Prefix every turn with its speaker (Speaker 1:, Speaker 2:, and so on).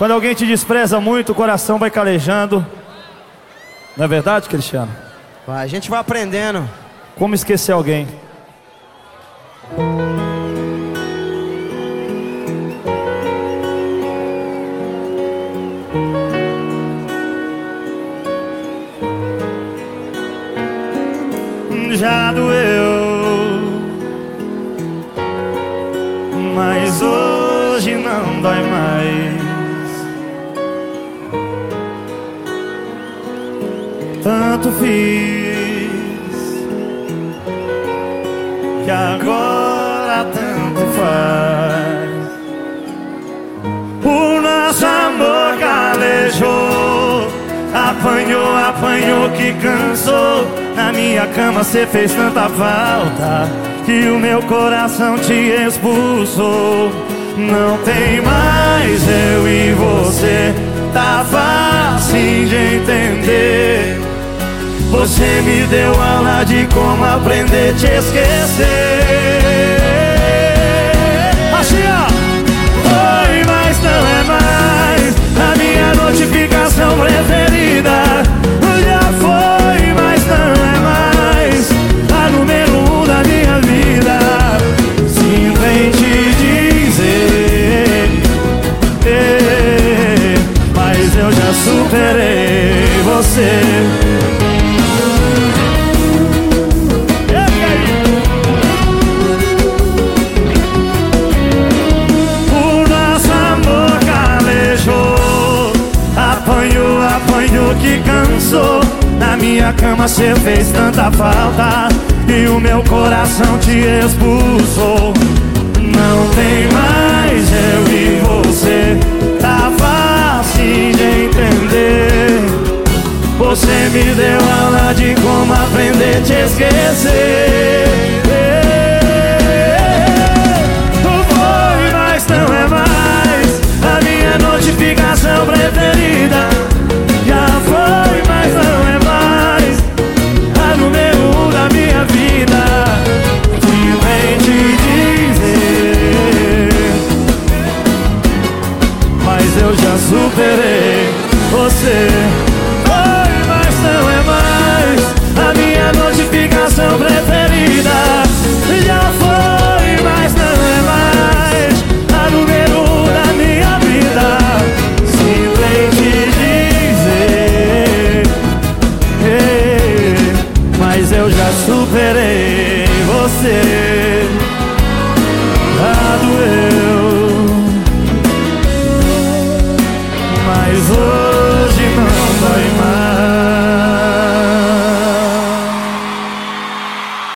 Speaker 1: Quando alguém te despreza muito, o coração vai calejando. Não é verdade, Cristiano?
Speaker 2: A gente vai aprendendo.
Speaker 1: Como esquecer alguém? Já doeu, mas hoje não dói mais. Tanto fiz que agora tanto faz. O nosso amor calejou, apanhou, apanhou que cansou. Na minha cama cê fez tanta falta que o meu coração te expulsou. Não tem mais eu e você, tá fácil de entender. Você me deu aula de como aprender a te esquecer. Assim, ó. Foi, mas não é mais a minha notificação preferida. Já foi, mas não é mais a número um da minha vida. Simplesmente dizer, eh, mas eu já superei você. Na minha cama cê fez tanta falta E o meu coração te expulsou. Não tem mais eu e você. Tá fácil de entender. Você me deu aula de como aprender a te esquecer Foi, mas não é mais a minha notificação preferida. Já foi, mas não é mais a número um da minha vida. Simplesmente dizer, "Ei, mas eu já superei você.